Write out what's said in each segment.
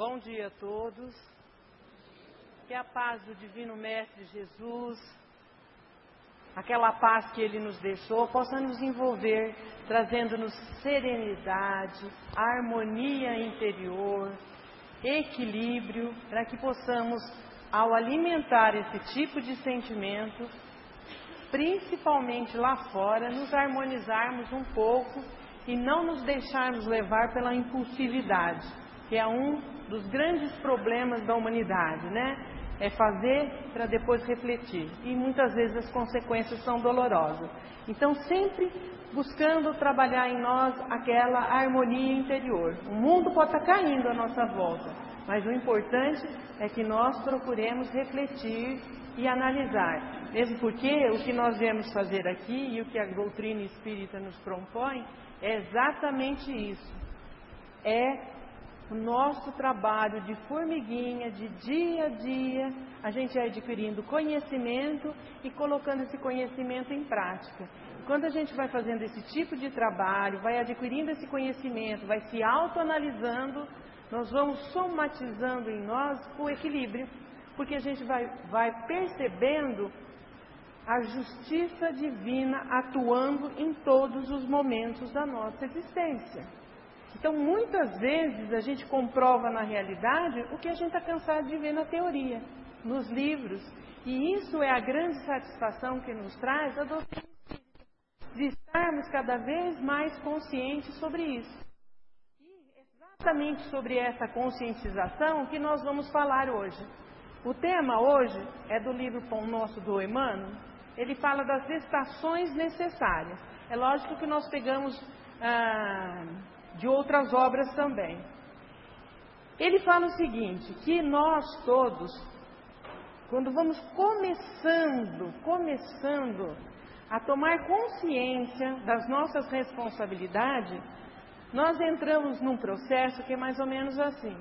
Bom dia a todos. Que a paz do Divino Mestre Jesus, aquela paz que Ele nos deixou, possa nos envolver, trazendo-nos serenidade, harmonia interior, equilíbrio, para que possamos, ao alimentar esse tipo de sentimento, principalmente lá fora, nos harmonizarmos um pouco e não nos deixarmos levar pela impulsividade, que é um dos grandes problemas da humanidade, né? É fazer para depois refletir. E muitas vezes as consequências são dolorosas. Então, sempre buscando trabalhar em nós aquela harmonia interior. O mundo pode estar caindo à nossa volta, mas o importante é que nós procuremos refletir e analisar. Mesmo porque o que nós viemos fazer aqui e o que a doutrina espírita nos propõe é exatamente isso. É o nosso trabalho de formiguinha, de dia a dia, a gente é adquirindo conhecimento e colocando esse conhecimento em prática. Quando a gente vai fazendo esse tipo de trabalho, vai adquirindo esse conhecimento, vai se autoanalisando, nós vamos somatizando em nós o equilíbrio, porque a gente vai, vai percebendo a justiça divina atuando em todos os momentos da nossa existência. Então, muitas vezes a gente comprova na realidade o que a gente está cansado de ver na teoria, nos livros. E isso é a grande satisfação que nos traz a doutrina de estarmos cada vez mais conscientes sobre isso. E exatamente sobre essa conscientização que nós vamos falar hoje. O tema hoje é do livro Pão Nosso do Emmanuel. Ele fala das estações necessárias. É lógico que nós pegamos. Ah, de outras obras também. Ele fala o seguinte: que nós todos, quando vamos começando, começando a tomar consciência das nossas responsabilidades, nós entramos num processo que é mais ou menos assim.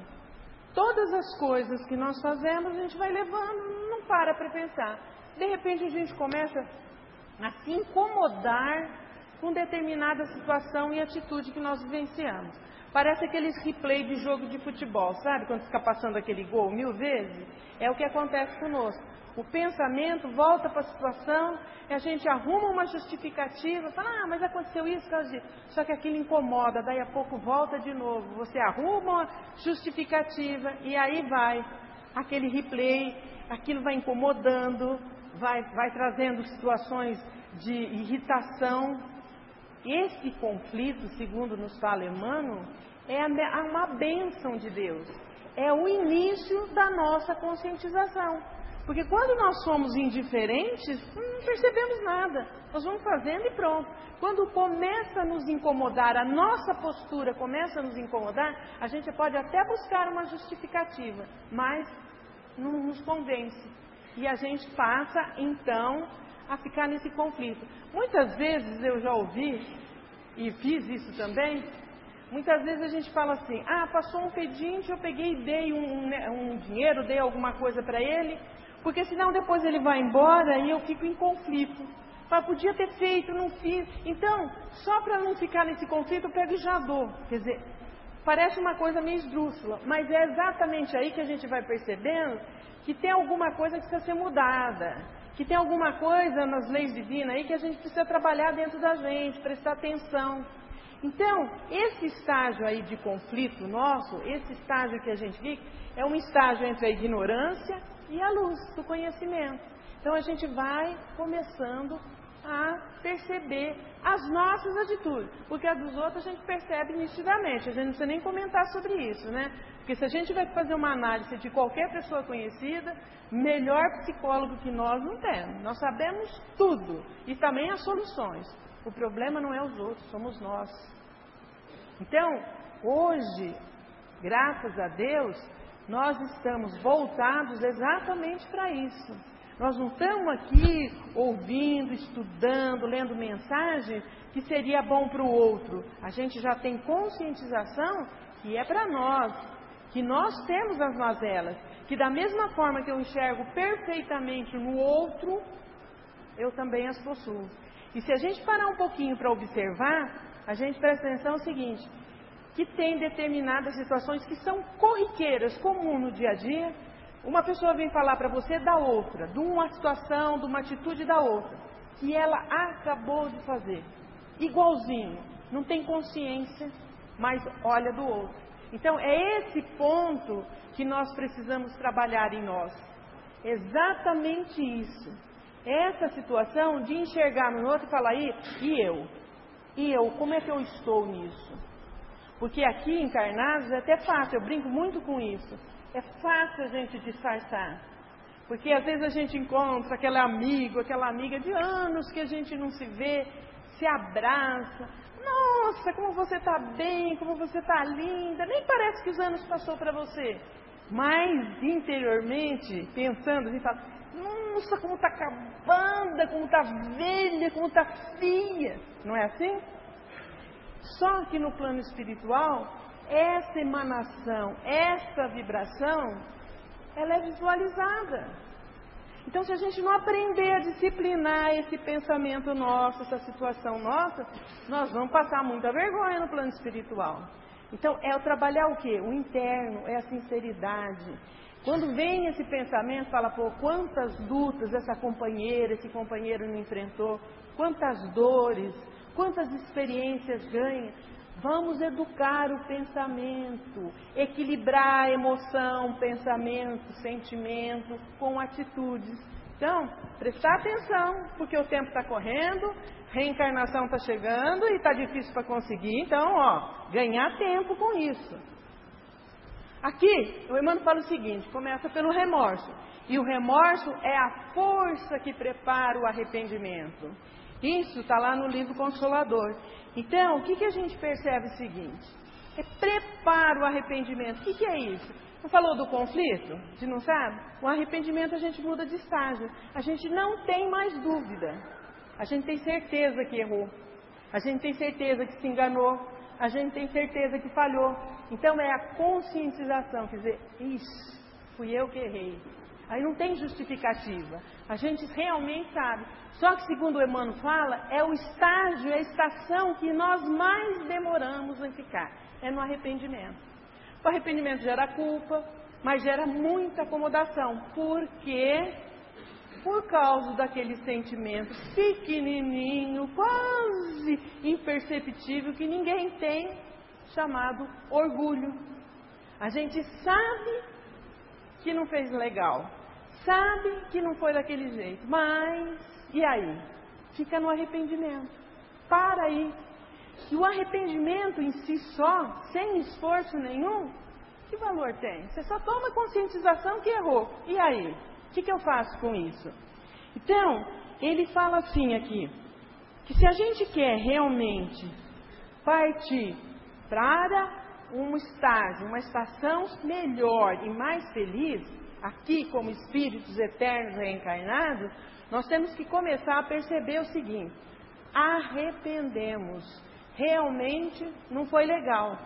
Todas as coisas que nós fazemos, a gente vai levando, não para para pensar. De repente a gente começa a se incomodar com determinada situação e atitude que nós vivenciamos. Parece aqueles replay de jogo de futebol, sabe? Quando fica passando aquele gol mil vezes. É o que acontece conosco. O pensamento volta para a situação e a gente arruma uma justificativa, fala, ah, mas aconteceu isso, só que aquilo incomoda, daí a pouco volta de novo. Você arruma uma justificativa e aí vai aquele replay, aquilo vai incomodando, vai, vai trazendo situações de irritação esse conflito, segundo nos fala Emmanuel, é uma bênção de Deus. É o início da nossa conscientização. Porque quando nós somos indiferentes, não percebemos nada. Nós vamos fazendo e pronto. Quando começa a nos incomodar, a nossa postura começa a nos incomodar, a gente pode até buscar uma justificativa, mas não nos convence. E a gente passa, então, a ficar nesse conflito. Muitas vezes eu já ouvi, e fiz isso também, muitas vezes a gente fala assim, ah, passou um pedinte, eu peguei e dei um, né, um dinheiro, dei alguma coisa para ele, porque senão depois ele vai embora e eu fico em conflito. Fala, podia ter feito, não fiz. Então, só para não ficar nesse conflito, eu pego e já dou. Quer dizer, parece uma coisa meio esdrúxula, mas é exatamente aí que a gente vai percebendo que tem alguma coisa que precisa ser mudada que tem alguma coisa nas leis divinas aí que a gente precisa trabalhar dentro da gente, prestar atenção. Então, esse estágio aí de conflito nosso, esse estágio que a gente vive, é um estágio entre a ignorância e a luz do conhecimento. Então, a gente vai começando a perceber as nossas atitudes, porque a dos outros a gente percebe nitidamente, a gente não precisa nem comentar sobre isso, né? Porque se a gente vai fazer uma análise de qualquer pessoa conhecida, melhor psicólogo que nós não temos. Nós sabemos tudo e também as soluções. O problema não é os outros, somos nós. Então, hoje, graças a Deus, nós estamos voltados exatamente para isso. Nós não estamos aqui ouvindo, estudando, lendo mensagens que seria bom para o outro. A gente já tem conscientização que é para nós. que nós temos as mazelas, que da mesma forma que eu enxergo perfeitamente no outro, eu também as possuo. E se a gente parar um pouquinho para observar, a gente presta atenção no seguinte: que tem determinadas situações que são corriqueiras, comum no dia a dia. Uma pessoa vem falar para você da outra, de uma situação, de uma atitude da outra, que ela acabou de fazer, igualzinho, não tem consciência, mas olha do outro. Então é esse ponto que nós precisamos trabalhar em nós. Exatamente isso. Essa situação de enxergar no outro e falar, e, e eu? E eu, como é que eu estou nisso? Porque aqui encarnados é até fácil, eu brinco muito com isso. É fácil a gente disfarçar. Porque às vezes a gente encontra aquele amigo, aquela amiga de anos que a gente não se vê, se abraça. Nossa, como você está bem, como você está linda. Nem parece que os anos passou para você. Mas interiormente, pensando, a gente fala, nossa, como está acabada, como está velha, como está fria. Não é assim? Só que no plano espiritual, essa emanação, essa vibração, ela é visualizada. Então, se a gente não aprender a disciplinar esse pensamento nosso, essa situação nossa, nós vamos passar muita vergonha no plano espiritual. Então, é o trabalhar o quê? O interno, é a sinceridade, quando vem esse pensamento, fala, pô, quantas lutas essa companheira, esse companheiro não enfrentou, quantas dores, quantas experiências ganha. Vamos educar o pensamento, equilibrar a emoção, pensamento, sentimento com atitudes. Então, prestar atenção, porque o tempo está correndo, reencarnação está chegando e está difícil para conseguir. Então, ó, ganhar tempo com isso. Aqui, o Emmanuel fala o seguinte: começa pelo remorso. E o remorso é a força que prepara o arrependimento. Isso está lá no livro Consolador. Então, o que, que a gente percebe o seguinte? É prepara o arrependimento. O que, que é isso? Não falou do conflito? Se não sabe? O arrependimento a gente muda de estágio. A gente não tem mais dúvida. A gente tem certeza que errou. A gente tem certeza que se enganou a gente tem certeza que falhou. Então é a conscientização, quer dizer, isso, fui eu que errei. Aí não tem justificativa. A gente realmente sabe. Só que, segundo o Emmanuel fala, é o estágio, é a estação que nós mais demoramos em ficar. É no arrependimento. O arrependimento gera culpa, mas gera muita acomodação. Porque por causa daquele sentimento pequenininho, quase imperceptível, que ninguém tem, chamado orgulho. A gente sabe que não fez legal, sabe que não foi daquele jeito, mas e aí? Fica no arrependimento. Para aí. E o arrependimento em si só, sem esforço nenhum, que valor tem? Você só toma conscientização que errou. E aí? O que, que eu faço com isso? Então, ele fala assim aqui, que se a gente quer realmente partir para um estágio, uma estação melhor e mais feliz, aqui como espíritos eternos reencarnados, nós temos que começar a perceber o seguinte: arrependemos, realmente não foi legal.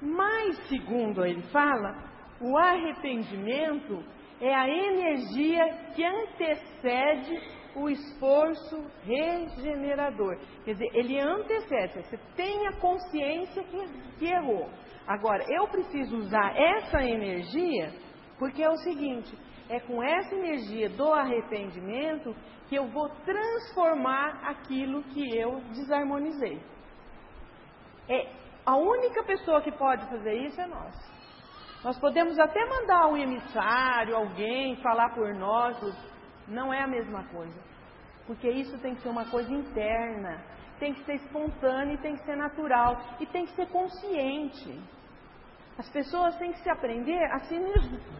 Mas, segundo ele fala, o arrependimento é a energia que antecede o esforço regenerador. Quer dizer, ele antecede, você tenha consciência que, que errou. Agora, eu preciso usar essa energia porque é o seguinte: é com essa energia do arrependimento que eu vou transformar aquilo que eu desarmonizei. É, a única pessoa que pode fazer isso é nós. Nós podemos até mandar um emissário, alguém falar por nós, não é a mesma coisa. Porque isso tem que ser uma coisa interna, tem que ser espontâneo e tem que ser natural e tem que ser consciente. As pessoas têm que se aprender a se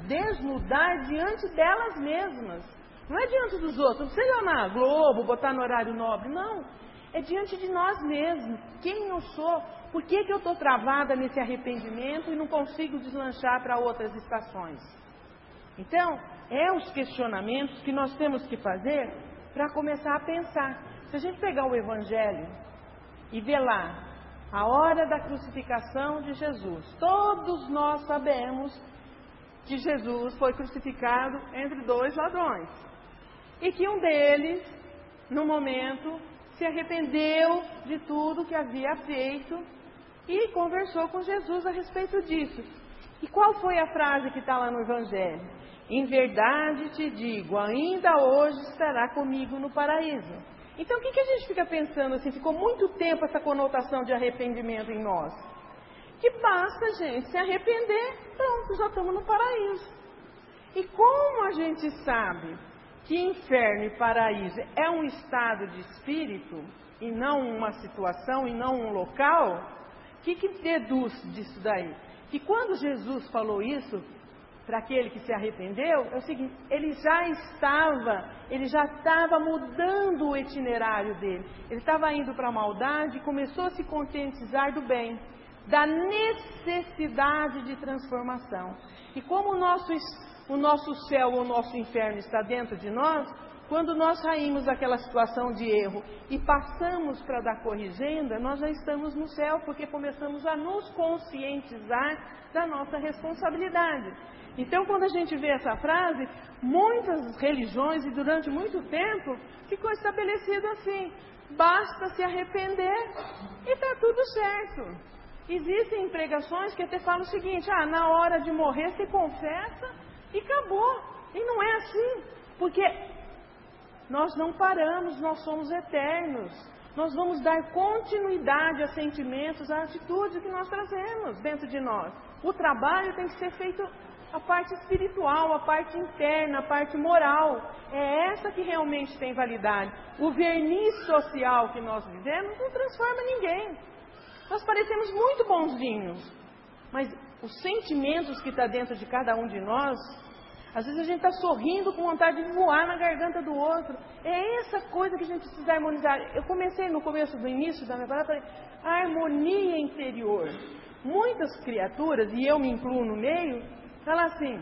desnudar diante delas mesmas. Não é diante dos outros, não precisa na Globo, botar no horário nobre, não. É diante de nós mesmos. Quem eu sou? Por que, que eu estou travada nesse arrependimento e não consigo deslanchar para outras estações? Então, é os questionamentos que nós temos que fazer para começar a pensar. Se a gente pegar o Evangelho e ver lá a hora da crucificação de Jesus. Todos nós sabemos que Jesus foi crucificado entre dois ladrões. E que um deles, no momento, se arrependeu de tudo que havia feito e conversou com Jesus a respeito disso. E qual foi a frase que está lá no Evangelho? Em verdade te digo, ainda hoje estará comigo no paraíso. Então o que, que a gente fica pensando assim? Ficou muito tempo essa conotação de arrependimento em nós. Que basta, gente, se arrepender, pronto, já estamos no paraíso. E como a gente sabe que inferno e paraíso é um estado de espírito e não uma situação e não um local, o que, que deduz disso daí? Que quando Jesus falou isso, para aquele que se arrependeu é o seguinte: ele já estava, ele já estava mudando o itinerário dele. Ele estava indo para a maldade e começou a se conscientizar do bem, da necessidade de transformação. E como o nosso, o nosso céu ou o nosso inferno está dentro de nós, quando nós saímos daquela situação de erro e passamos para dar corrigenda, nós já estamos no céu, porque começamos a nos conscientizar da nossa responsabilidade. Então, quando a gente vê essa frase, muitas religiões e durante muito tempo ficou estabelecido assim: basta se arrepender e está tudo certo. Existem pregações que até falam o seguinte: ah, na hora de morrer se confessa e acabou. E não é assim, porque nós não paramos, nós somos eternos. Nós vamos dar continuidade a sentimentos, a atitudes que nós trazemos dentro de nós. O trabalho tem que ser feito a parte espiritual, a parte interna, a parte moral. É essa que realmente tem validade. O verniz social que nós vivemos não transforma ninguém. Nós parecemos muito bonzinhos, mas os sentimentos que está dentro de cada um de nós, às vezes a gente está sorrindo com vontade de voar na garganta do outro. É essa coisa que a gente precisa harmonizar. Eu comecei no começo do início da minha palavra, a harmonia interior. Muitas criaturas, e eu me incluo no meio, Fala assim: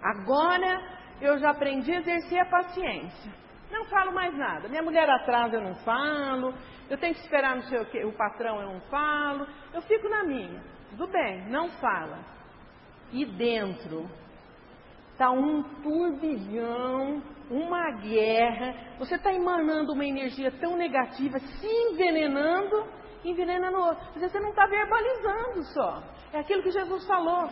agora eu já aprendi a exercer a paciência. Não falo mais nada. Minha mulher atrasa, eu não falo. Eu tenho que esperar não sei o que, o patrão, eu não falo. Eu fico na minha. Tudo bem, não fala. E dentro está um turbilhão, uma guerra. Você está emanando uma energia tão negativa, se envenenando, envenenando o outro. Você não está verbalizando só. É aquilo que Jesus falou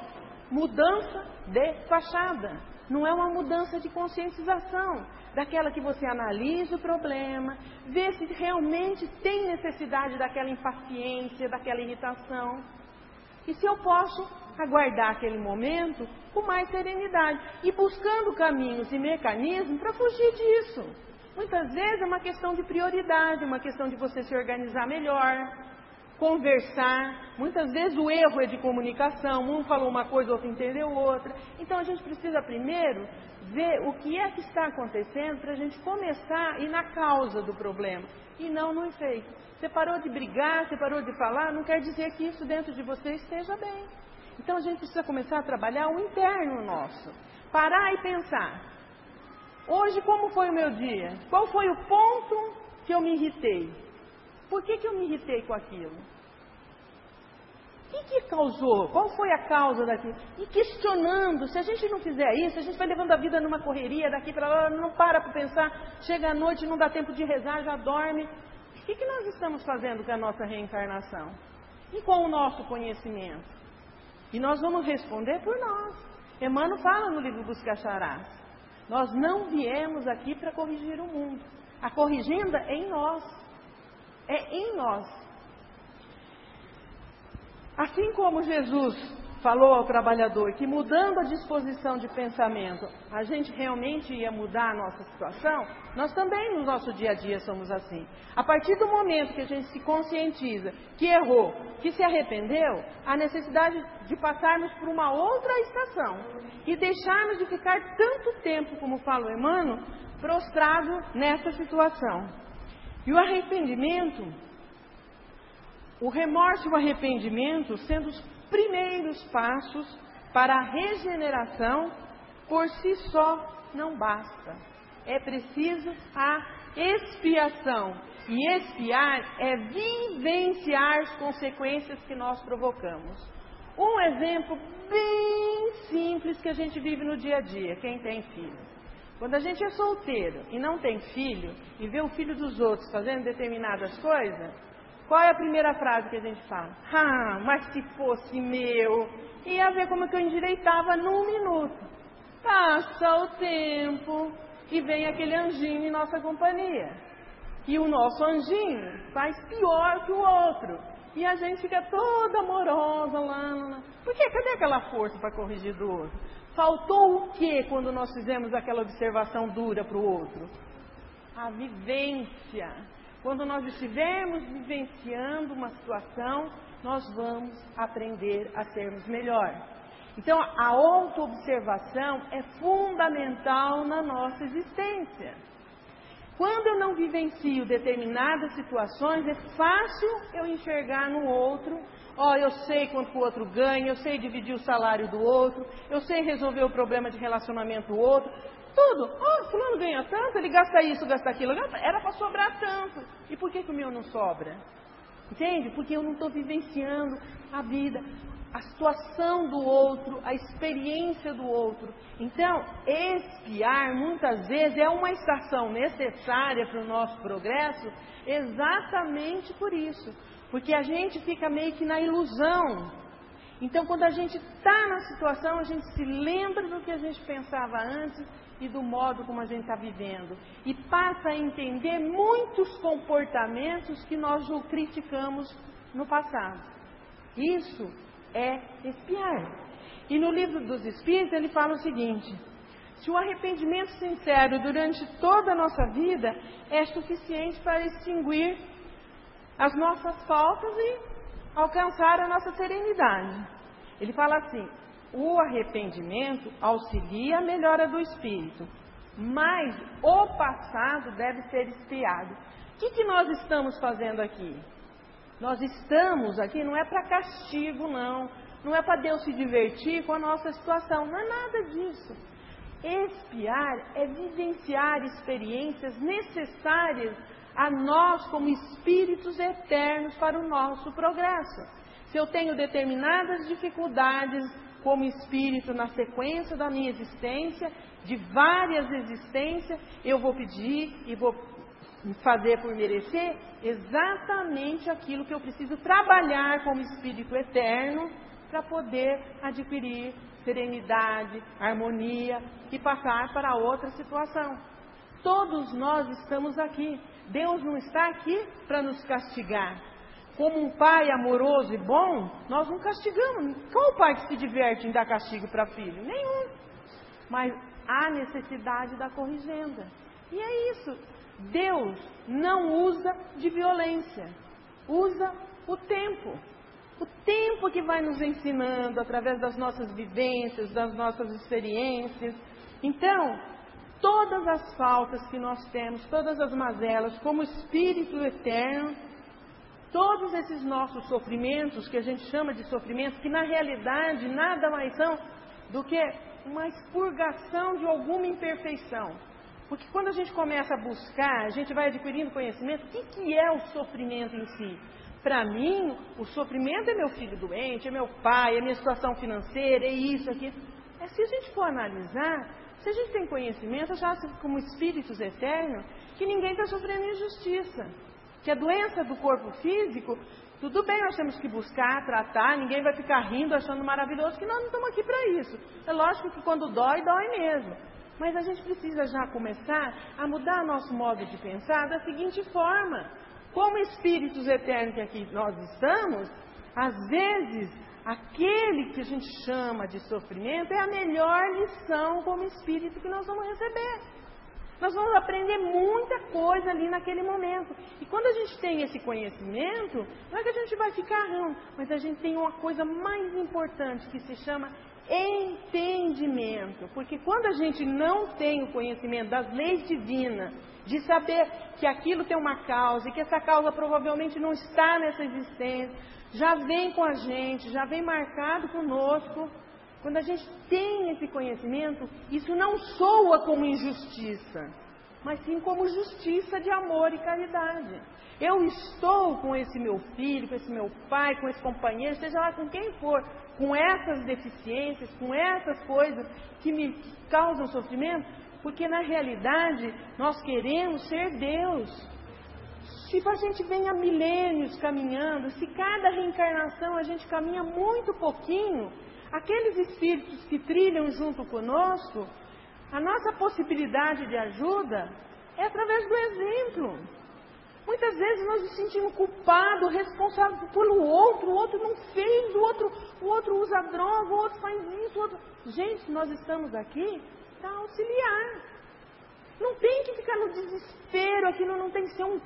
mudança de fachada. Não é uma mudança de conscientização, daquela que você analisa o problema, vê se realmente tem necessidade daquela impaciência, daquela irritação. E se eu posso aguardar aquele momento com mais serenidade e buscando caminhos e mecanismos para fugir disso. Muitas vezes é uma questão de prioridade, uma questão de você se organizar melhor, conversar. Muitas vezes o erro é de comunicação, um falou uma coisa, outro entendeu outra. Então a gente precisa primeiro ver o que é que está acontecendo para a gente começar ir na causa do problema e não no efeito. Você parou de brigar, você parou de falar, não quer dizer que isso dentro de você esteja bem. Então a gente precisa começar a trabalhar o interno nosso. Parar e pensar. Hoje, como foi o meu dia? Qual foi o ponto que eu me irritei? Por que, que eu me irritei com aquilo? O que, que causou? Qual foi a causa daquilo? E questionando, se a gente não fizer isso, a gente vai levando a vida numa correria daqui para lá, não para para pensar, chega à noite, não dá tempo de rezar, já dorme. O que, que nós estamos fazendo com a nossa reencarnação? E com o nosso conhecimento? E nós vamos responder por nós. Emmanuel fala no livro dos Cacharás. Nós não viemos aqui para corrigir o mundo. A corrigenda é em nós. É em nós. Assim como Jesus falou ao trabalhador que mudando a disposição de pensamento a gente realmente ia mudar a nossa situação, nós também no nosso dia a dia somos assim. A partir do momento que a gente se conscientiza que errou, que se arrependeu, a necessidade de passarmos por uma outra estação e deixarmos de ficar tanto tempo, como fala o Emmanuel, prostrado nessa situação. E o arrependimento, o remorso e o arrependimento sendo os primeiros passos para a regeneração, por si só não basta. É preciso a expiação. E expiar é vivenciar as consequências que nós provocamos. Um exemplo bem simples que a gente vive no dia a dia, quem tem filho. Quando a gente é solteiro e não tem filho, e vê o filho dos outros fazendo determinadas coisas, qual é a primeira frase que a gente fala? Ah, mas se fosse meu, ia ver como que eu endireitava num minuto. Passa o tempo e vem aquele anjinho em nossa companhia. E o nosso anjinho faz pior que o outro. E a gente fica toda amorosa lá. Por quê? Cadê aquela força para corrigir do outro? Faltou o que quando nós fizemos aquela observação dura para o outro? A vivência. Quando nós estivermos vivenciando uma situação, nós vamos aprender a sermos melhor. Então, a autoobservação é fundamental na nossa existência. Quando eu não vivencio determinadas situações, é fácil eu enxergar no outro. Ó, oh, eu sei quanto o outro ganha, eu sei dividir o salário do outro, eu sei resolver o problema de relacionamento do outro. Tudo. Ó, oh, fulano ganha tanto, ele gasta isso, gasta aquilo. Era para sobrar tanto. E por que, que o meu não sobra? Entende? Porque eu não estou vivenciando a vida, a situação do outro, a experiência do outro. Então, espiar muitas vezes é uma estação necessária para o nosso progresso, exatamente por isso. Porque a gente fica meio que na ilusão. Então, quando a gente está na situação, a gente se lembra do que a gente pensava antes e do modo como a gente está vivendo. E passa a entender muitos comportamentos que nós o criticamos no passado. Isso é espiar. E no livro dos Espíritos ele fala o seguinte: se o arrependimento sincero durante toda a nossa vida é suficiente para extinguir as nossas faltas e alcançar a nossa serenidade. Ele fala assim: o arrependimento auxilia a melhora do espírito, mas o passado deve ser espiado. O que, que nós estamos fazendo aqui? Nós estamos aqui não é para castigo, não. Não é para Deus se divertir com a nossa situação. Não é nada disso. Espiar é vivenciar experiências necessárias a nós como espíritos eternos para o nosso progresso. Se eu tenho determinadas dificuldades como espírito na sequência da minha existência, de várias existências, eu vou pedir e vou fazer por merecer exatamente aquilo que eu preciso trabalhar como espírito eterno para poder adquirir serenidade, harmonia e passar para outra situação. Todos nós estamos aqui. Deus não está aqui para nos castigar como um pai amoroso e bom, nós não castigamos. Qual pai que se diverte em dar castigo para filho? Nenhum. Mas há necessidade da corrigenda. E é isso. Deus não usa de violência, usa o tempo. O tempo que vai nos ensinando através das nossas vivências, das nossas experiências. Então, todas as faltas que nós temos, todas as mazelas, como Espírito Eterno, todos esses nossos sofrimentos, que a gente chama de sofrimentos, que na realidade nada mais são do que uma expurgação de alguma imperfeição. Porque quando a gente começa a buscar, a gente vai adquirindo conhecimento, o que, é o sofrimento em si? Para mim, o sofrimento é meu filho doente, é meu pai, é minha situação financeira, é isso, aqui. É se a gente for analisar, se a gente tem conhecimento, achar como espíritos eternos, que ninguém está sofrendo injustiça que a doença do corpo físico, tudo bem, nós temos que buscar, tratar, ninguém vai ficar rindo, achando maravilhoso, que nós não estamos aqui para isso. É lógico que quando dói, dói mesmo. Mas a gente precisa já começar a mudar nosso modo de pensar da seguinte forma: como espíritos eternos que aqui nós estamos, às vezes aquele que a gente chama de sofrimento é a melhor lição como espírito que nós vamos receber. Nós vamos aprender muita coisa ali naquele momento. E quando a gente tem esse conhecimento, não é que a gente vai ficar não, mas a gente tem uma coisa mais importante que se chama entendimento. Porque quando a gente não tem o conhecimento das leis divinas, de saber que aquilo tem uma causa e que essa causa provavelmente não está nessa existência, já vem com a gente, já vem marcado conosco, quando a gente tem esse conhecimento, isso não soa como injustiça. mas sim como justiça de amor e caridade. Eu estou com esse meu filho, com esse meu pai, com esse companheiro, seja lá com quem for, com essas deficiências, com essas coisas que me causam sofrimento, porque na realidade nós queremos ser Deus. Se a gente vem há milênios caminhando, se cada reencarnação a gente caminha muito pouquinho, aqueles espíritos que trilham junto conosco, a nossa possibilidade de ajuda é através do exemplo. Muitas vezes nós nos sentimos culpados, responsáveis pelo outro, o outro não fez, o outro, o outro usa droga, o outro faz isso, o outro. Gente, nós estamos aqui para auxiliar. Não tem que ficar no desespero, aquilo não tem que ser um,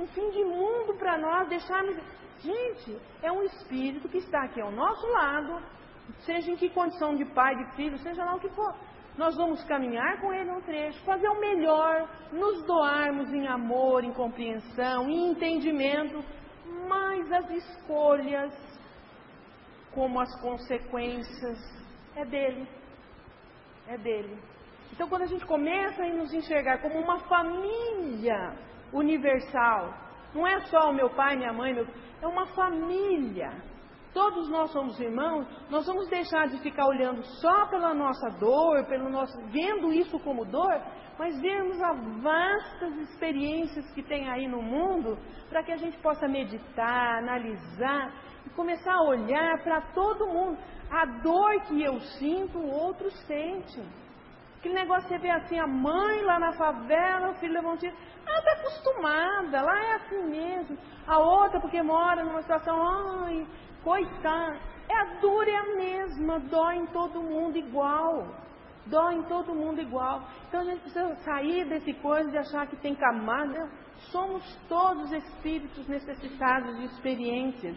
um fim de mundo para nós, deixarmos. Gente, é um espírito que está aqui ao nosso lado, seja em que condição de pai, de filho, seja lá o que for nós vamos caminhar com Ele um trecho, fazer o melhor, nos doarmos em amor, em compreensão, em entendimento, mas as escolhas, como as consequências, é dele. É dele. Então, quando a gente começa a nos enxergar como uma família universal, não é só o meu pai, minha mãe, meu... é uma família todos nós somos irmãos, nós vamos deixar de ficar olhando só pela nossa dor, pelo nosso, vendo isso como dor, mas vermos as vastas experiências que tem aí no mundo, para que a gente possa meditar, analisar e começar a olhar para todo mundo. A dor que eu sinto, o outro sente. Aquele negócio você vê assim, a mãe lá na favela, o filho levou um tiro. Ela está acostumada, lá é assim mesmo. A outra, porque mora numa situação, ai, Coitada, é a dor é a mesma, dói em todo mundo igual. Dói em todo mundo igual. Então a gente precisa sair desse coisa de achar que tem camada. Somos todos espíritos necessitados de experiências.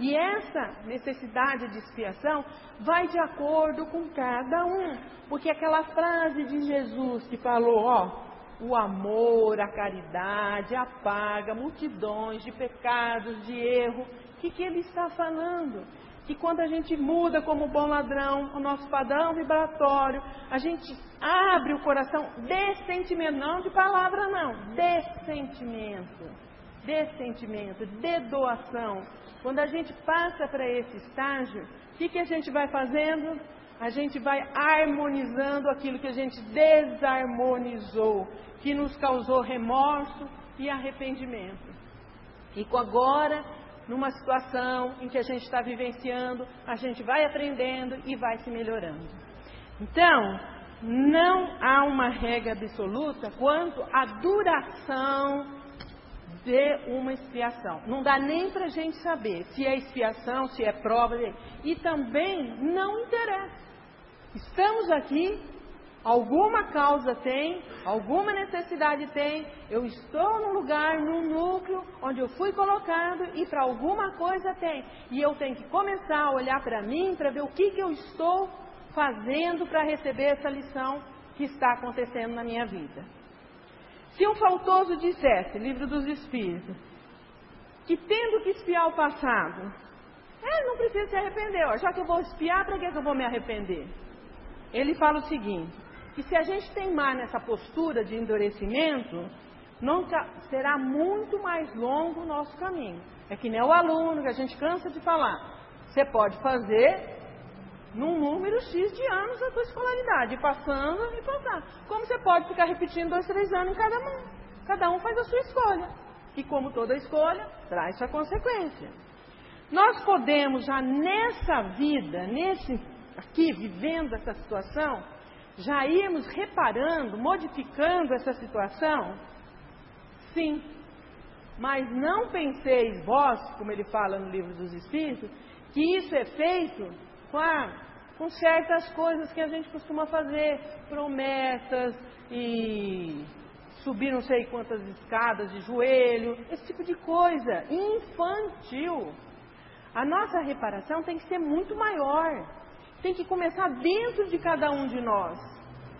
E essa necessidade de expiação vai de acordo com cada um. Porque aquela frase de Jesus que falou, ó, o amor, a caridade apaga multidões de pecados, de erro. O que, que ele está falando? Que quando a gente muda como bom ladrão o nosso padrão vibratório, a gente abre o coração de sentimento, não de palavra não, de sentimento, de sentimento, de doação. Quando a gente passa para esse estágio, o que, que a gente vai fazendo? A gente vai harmonizando aquilo que a gente desarmonizou, que nos causou remorso e arrependimento. E agora numa situação em que a gente está vivenciando, a gente vai aprendendo e vai se melhorando. Então, não há uma regra absoluta quanto à duração de uma expiação. Não dá nem para a gente saber se é expiação, se é prova. E também não interessa. Estamos aqui Alguma causa tem, alguma necessidade tem, eu estou num lugar, num núcleo, onde eu fui colocado e para alguma coisa tem. E eu tenho que começar a olhar para mim para ver o que, que eu estou fazendo para receber essa lição que está acontecendo na minha vida. Se um faltoso dissesse, livro dos Espíritos, que tendo que espiar o passado, ele não precisa se arrepender, ó, já que eu vou espiar, para que eu vou me arrepender? Ele fala o seguinte: que se a gente teimar nessa postura de endurecimento, nunca será muito mais longo o nosso caminho. É que nem o aluno que a gente cansa de falar. Você pode fazer num número X de anos a sua escolaridade, passando e passar. Como você pode ficar repetindo dois, três anos em cada um? Cada um faz a sua escolha. E como toda escolha, traz sua consequência. Nós podemos já nessa vida, nesse aqui, vivendo essa situação, já irmos reparando, modificando essa situação? Sim. Mas não penseis vós, como ele fala no livro dos Espíritos, que isso é feito com, a, com certas coisas que a gente costuma fazer, promessas e subir não sei quantas escadas de joelho, esse tipo de coisa infantil. A nossa reparação tem que ser muito maior tem que começar dentro de cada um de nós.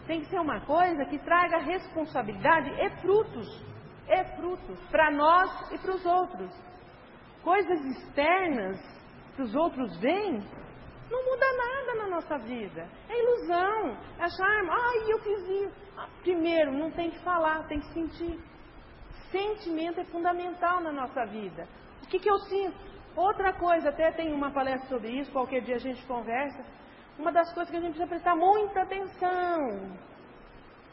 Tem que ser uma coisa que traga responsabilidade e frutos. E frutos para nós e para os outros. Coisas externas que os outros veem não muda nada na nossa vida. É ilusão. A acharmos, ai, eu fiz isso. Ah, primeiro, não tem que falar, tem que sentir. Sentimento é fundamental na nossa vida. O que, que eu sinto? Outra coisa, até tem uma palestra sobre isso, qualquer dia a gente conversa. Uma das coisas que a gente precisa prestar muita atenção.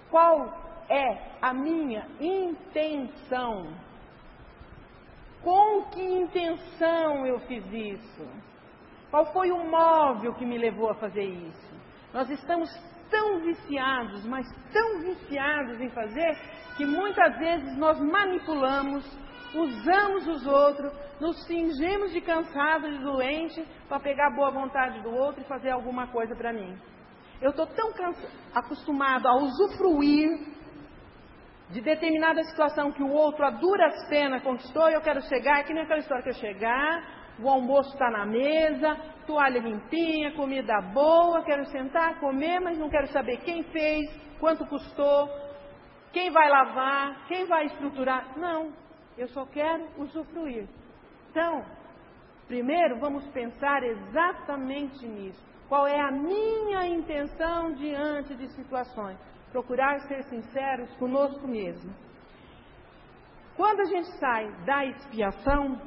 Qual é a minha intenção? Com que intenção eu fiz isso? Qual foi o móvel que me levou a fazer isso? Nós estamos tão viciados, mas tão viciados em fazer, que muitas vezes nós manipulamos, usamos os outros, nos fingimos de cansado, de doente, para pegar a boa vontade do outro e fazer alguma coisa para mim. Eu estou tão acostumado a usufruir de determinada situação que o outro a duras penas conquistou, e eu quero chegar, que nem aquela história que eu chegar, o almoço está na mesa, toalha limpinha, comida boa, quero sentar, comer, mas não quero saber quem fez, quanto custou, quem vai lavar, quem vai estruturar. Não, eu só quero usufruir. Então, primeiro vamos pensar exatamente nisso. Qual é a minha intenção diante de situações? Procurar ser sinceros conosco mesmo. Quando a gente sai da expiação,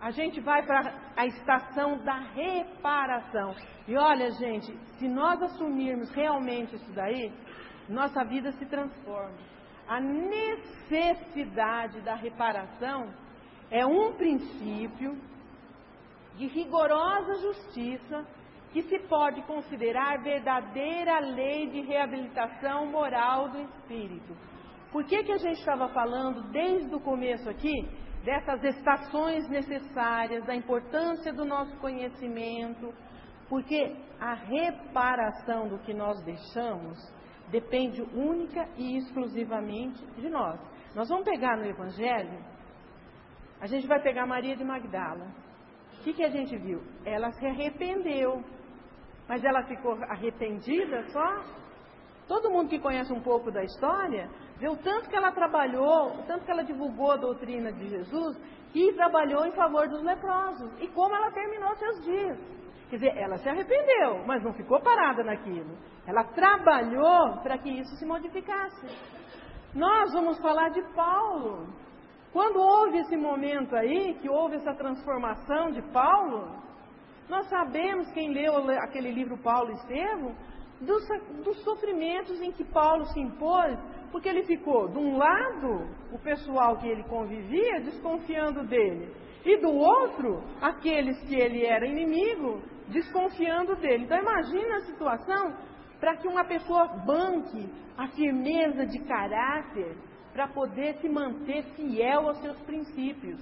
a gente vai para a estação da reparação. E olha, gente, se nós assumirmos realmente isso daí, nossa vida se transforma. A necessidade da reparação é um princípio de rigorosa justiça que se pode considerar verdadeira lei de reabilitação moral do espírito. Por que, que a gente estava falando desde o começo aqui dessas estações necessárias, da importância do nosso conhecimento? Porque a reparação do que nós deixamos depende única e exclusivamente de nós. Nós vamos pegar no Evangelho, a gente vai pegar Maria de Magdala. O que, que a gente viu? Ela se arrependeu. Mas ela ficou arrependida só? Todo mundo que conhece um pouco da história, vê o tanto que ela trabalhou, o tanto que ela divulgou a doutrina de Jesus e trabalhou em favor dos leprosos. E como ela terminou seus dias. Quer dizer, ela se arrependeu, mas não ficou parada naquilo. Ela trabalhou para que isso se modificasse. Nós vamos falar de Paulo. Quando houve esse momento aí, que houve essa transformação de Paulo, nós sabemos, quem leu aquele livro Paulo e Estevão, dos, dos, sofrimentos em que Paulo se impôs, porque ele ficou, de um lado, o pessoal que ele convivia desconfiando dele, e do outro, aqueles que ele era inimigo desconfiando dele. Então imagina a situação para que uma pessoa banque a firmeza de caráter para poder se manter fiel aos seus princípios.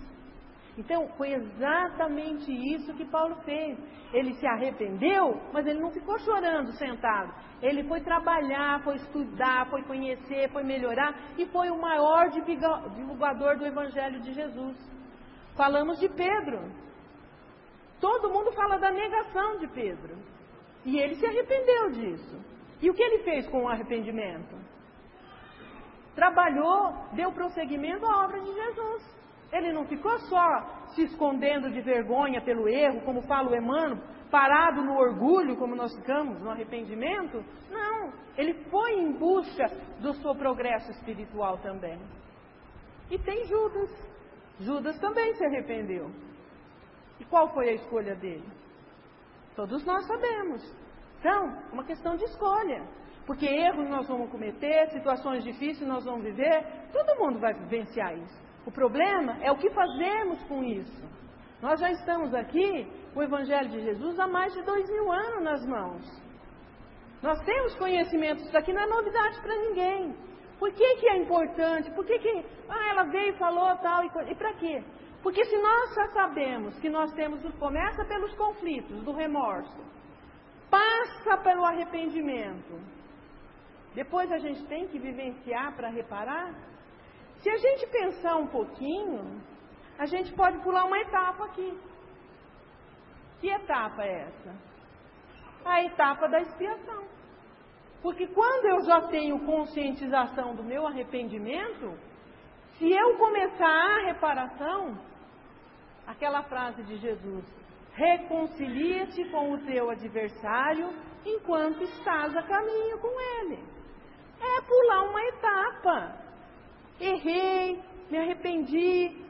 Então, foi exatamente isso que Paulo fez. Ele se arrependeu, mas ele não ficou chorando sentado. Ele foi trabalhar, foi estudar, foi conhecer, foi melhorar e foi o maior divulgador do Evangelho de Jesus. Falamos de Pedro. Todo mundo fala da negação de Pedro. E ele se arrependeu disso. E o que ele fez com o arrependimento? Trabalhou, deu prosseguimento à obra de Jesus. Ele não ficou só se escondendo de vergonha pelo erro, como fala o Emmanuel, parado no orgulho, como nós ficamos, no arrependimento. Não, ele foi em busca do seu progresso espiritual também. E tem Judas. Judas também se arrependeu. E qual foi a escolha dele? Todos nós sabemos. Então, é uma questão de escolha. Porque erros nós vamos cometer, situações difíceis nós vamos viver, todo mundo vai vivenciar isso. O problema é o que fazemos com isso. Nós já estamos aqui com o Evangelho de Jesus há mais de dois mil anos nas mãos. Nós temos conhecimento, isso aqui não é novidade para ninguém. Por que, que é importante? Por que, que ah, ela veio e falou tal e? E para quê? Porque se nós já sabemos que nós temos, começa pelos conflitos, do remorso, passa pelo arrependimento, depois a gente tem que vivenciar para reparar, se a gente pensar um pouquinho, a gente pode pular uma etapa aqui. Que etapa é essa? A etapa da expiação. Porque quando eu já tenho conscientização do meu arrependimento, se eu começar a reparação, aquela frase de Jesus, reconcilia-te com o teu adversário enquanto estás a caminho com Ele. É pular uma etapa. Errei, me arrependi,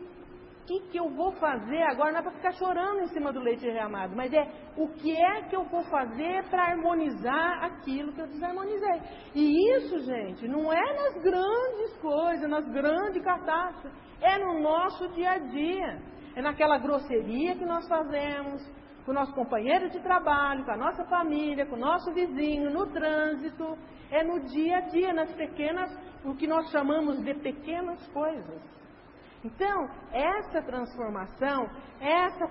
que, que eu vou fazer agora? Não é para ficar chorando em cima do leite derramado, mas é o que é que eu vou fazer para harmonizar aquilo que eu desarmonizei. E isso, gente, não é nas grandes coisas, nas grandes catástrofes, é no nosso dia a dia. É naquela grosseria que nós fazemos, com o nosso companheiro de trabalho, com a nossa família, com o nosso vizinho, no trânsito, é no dia a dia, nas pequenas, o que nós chamamos de pequenas coisas. Então, essa transformação, essa,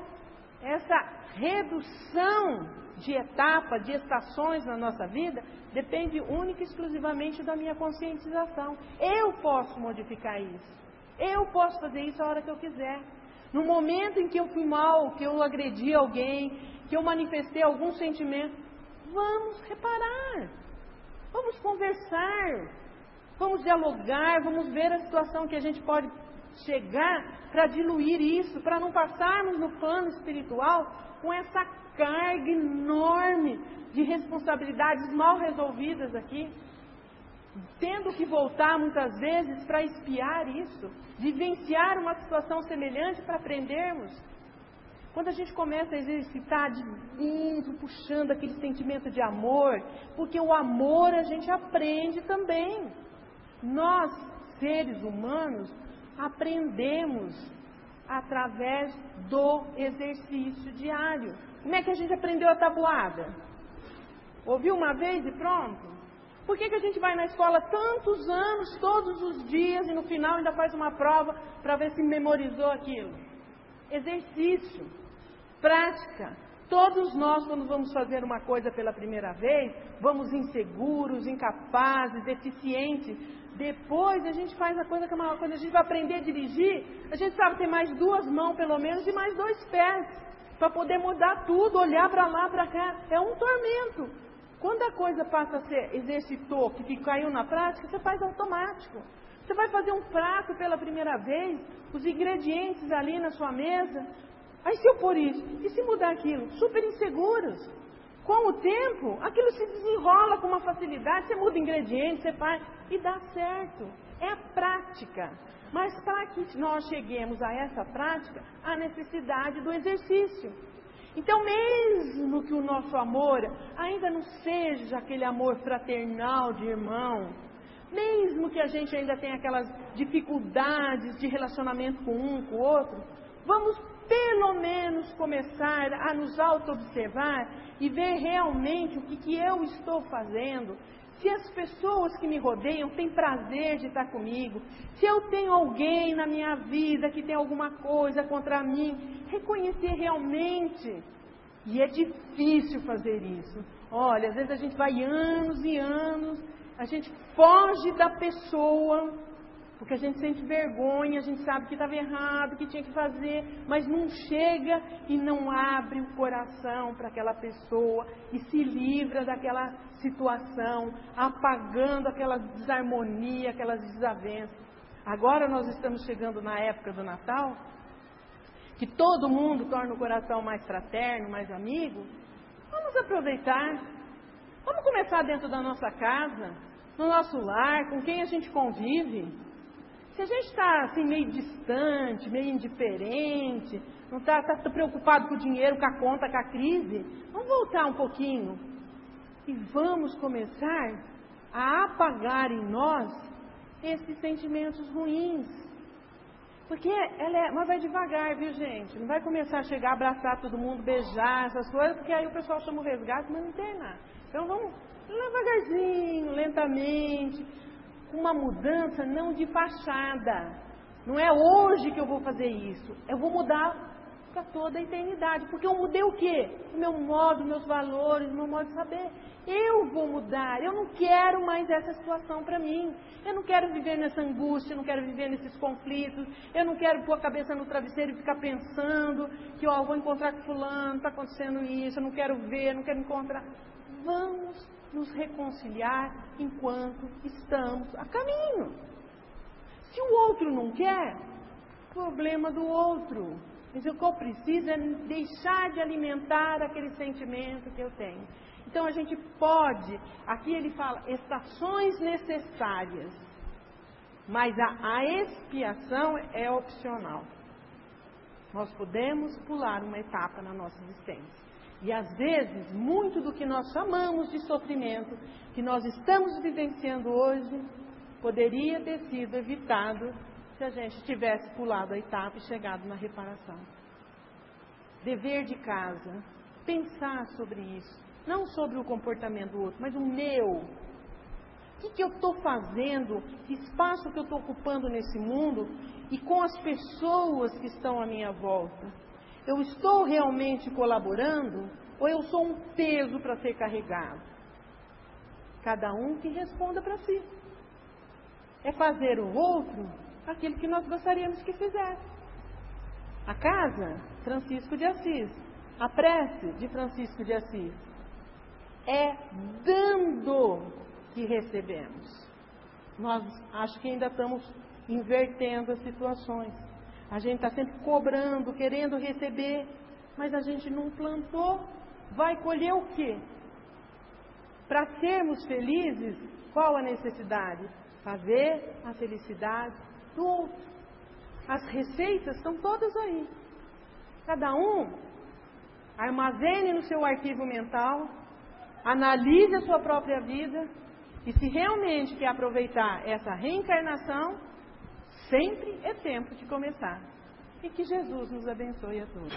essa redução de etapa, de estações na nossa vida, depende única e exclusivamente da minha conscientização. Eu posso modificar isso. Eu posso fazer isso a hora que eu quiser. No momento em que eu fui mal, que eu agredi alguém, que eu manifestei algum sentimento, vamos reparar. Vamos conversar. Vamos dialogar, vamos ver a situação que a gente pode chegar para diluir isso, para não passarmos no plano espiritual com essa carga enorme de responsabilidades mal resolvidas aqui, tendo que voltar muitas vezes para espiar isso, vivenciar uma situação semelhante para aprendermos. Quando a gente começa a exercitar de dentro, puxando aquele sentimento de amor, porque o amor a gente aprende também. Nós, seres humanos, aprendemos através do exercício diário. Como é que a gente aprendeu a tabuada? Ouviu uma vez e pronto? Por que, que a gente vai na escola tantos anos, todos os dias, e no final ainda faz uma prova para ver se memorizou aquilo? Exercício, prática. Todos nós, quando vamos fazer uma coisa pela primeira vez, vamos inseguros, incapazes, deficientes. Depois a gente faz a coisa que é maior. Quando a gente vai aprender a dirigir, a gente sabe ter mais duas mãos pelo menos e mais dois pés. Para poder mudar tudo, olhar para lá, para cá. É um tormento. Quando a coisa passa a ser exercitou, que caiu na prática, você faz automático. Você vai fazer um prato pela primeira vez, os ingredientes ali na sua mesa. Aí se eu pôr isso, e se mudar aquilo? Super inseguros. Com o tempo, aquilo se desenrola com uma facilidade, você muda ingredientes, você faz e dá certo. É a prática. Mas para que nós cheguemos a essa prática, há necessidade do exercício. Então, mesmo que o nosso amor ainda não seja aquele amor fraternal de irmão, mesmo que a gente ainda tenha aquelas dificuldades de relacionamento com um, com o outro, vamos pelo menos começar a nos auto-observar e ver realmente o que, que eu estou fazendo. Se as pessoas que me rodeiam têm prazer de estar comigo, se eu tenho alguém na minha vida que tem alguma coisa contra mim, reconhecer realmente. E é difícil fazer isso. Olha, às vezes a gente vai anos e anos, a gente foge da pessoa porque a gente sente vergonha, a gente sabe que estava errado, que tinha que fazer, mas não chega e não abre o coração para aquela pessoa e se livra daquela situação, apagando aquela desarmonia, aquelas desavenças. Agora nós estamos chegando na época do Natal, que todo mundo torna o coração mais fraterno, mais amigo. Vamos aproveitar. Vamos começar dentro da nossa casa, no nosso lar, com quem a gente convive. Se a gente está assim meio distante, meio indiferente, não está tá, preocupado com o dinheiro, com a conta, com a crise, vamos voltar um pouquinho e vamos começar a apagar em nós esses sentimentos ruins. Porque ela é, mas vai devagar, viu gente? Não vai começar a chegar, abraçar todo mundo, beijar, essas coisas, porque aí o pessoal chama o resgate, mas não tem nada. Então vamos devagarzinho, lentamente, uma mudança não de fachada. Não é hoje que eu vou fazer isso. Eu vou mudar para toda a eternidade. Porque eu mudei o quê? O meu modo, meus valores, meu modo de saber. Eu vou mudar. Eu não quero mais essa situação para mim. Eu não quero viver nessa angústia, eu não quero viver nesses conflitos. Eu não quero pôr a cabeça no travesseiro e ficar pensando que ó, vou encontrar com fulano, está acontecendo isso, eu não quero ver, eu não quero encontrar. Vamos nos reconciliar enquanto estamos a caminho. Se o outro não quer, problema do outro. Mas o que eu preciso é deixar de alimentar aquele sentimento que eu tenho. Então a gente pode, aqui ele fala, estações necessárias, mas a, a expiação é opcional. Nós podemos pular uma etapa na nossa existência. E às vezes, muito do que nós chamamos de sofrimento, que nós estamos vivenciando hoje, poderia ter sido evitado se a gente tivesse pulado a etapa e chegado na reparação. Dever de casa, pensar sobre isso, não sobre o comportamento do outro, mas o meu. O que, que eu estou fazendo, que espaço que eu estou ocupando nesse mundo e com as pessoas que estão à minha volta. Eu estou realmente colaborando ou eu sou um peso para ser carregado? Cada um que responda para si. É fazer o outro aquilo que nós gostaríamos que fizesse. A casa, Francisco de Assis. A prece de Francisco de Assis. É dando que recebemos. Nós acho que ainda estamos invertendo as situações. A gente está sempre cobrando, querendo receber, mas a gente não plantou. Vai colher o quê? Para sermos felizes, qual a necessidade? Fazer a felicidade do outro. As receitas estão todas aí. Cada um armazene no seu arquivo mental, analise a sua própria vida e se realmente quer aproveitar essa reencarnação, Sempre é tempo de começar. E que Jesus nos abençoe a todos.